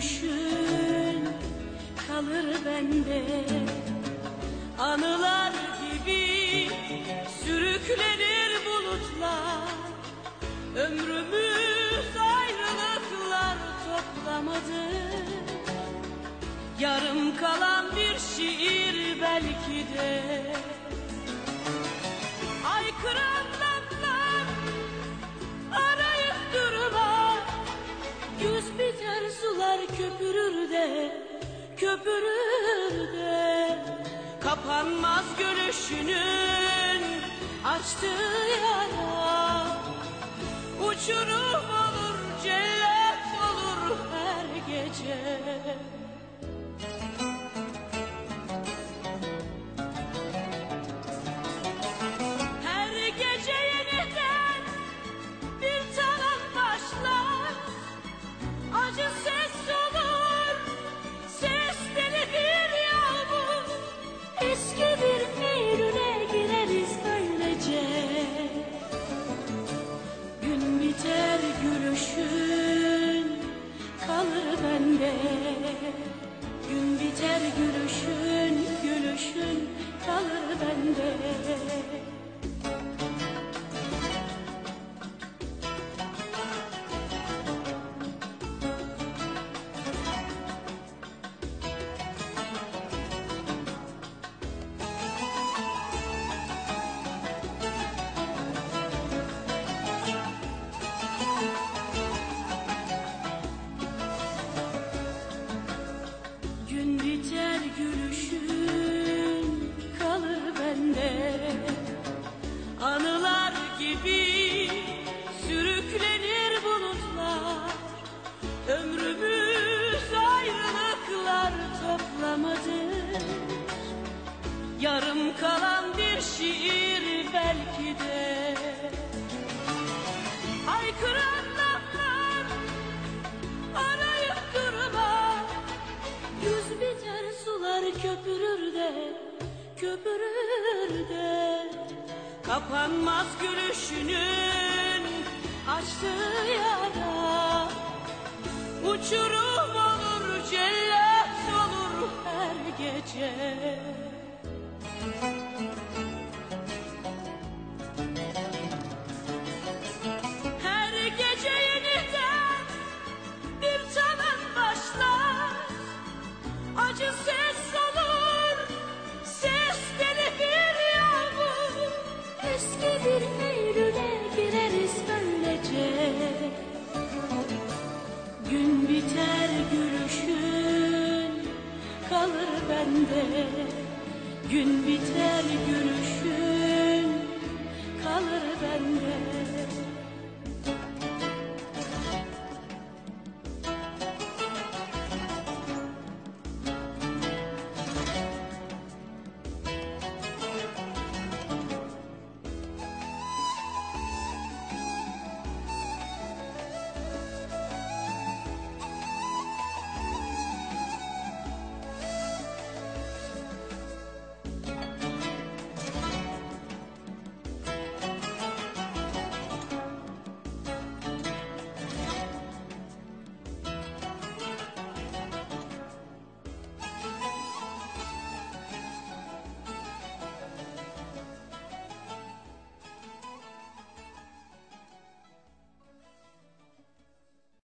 gülüşün kalır bende. Anılar gibi sürüklenir bulutlar. Ömrümüz ayrılıklar toplamadı. Yarım kalan bir şiir belki de. Aykıranlar sular köpürür de Köpürür de. Kapanmaz gülüşünün açtığı yara. Uçurum olur cellat olur her gece gülüşün Yarım kalan bir şiir belki de. Haykıran laflar arayıp durma. Yüz biter sular köpürür de Köpürür de. Kapanmaz gülüşünün açtığı yara Uçurum olur cellat olur her gece Her gece yeniden bir talan başlar. Acı ses olur Ses deli bir yağmur. Eski bir Eylül'e gireriz böylece. Gün biter gülüşün Kalır bende Gün biter bende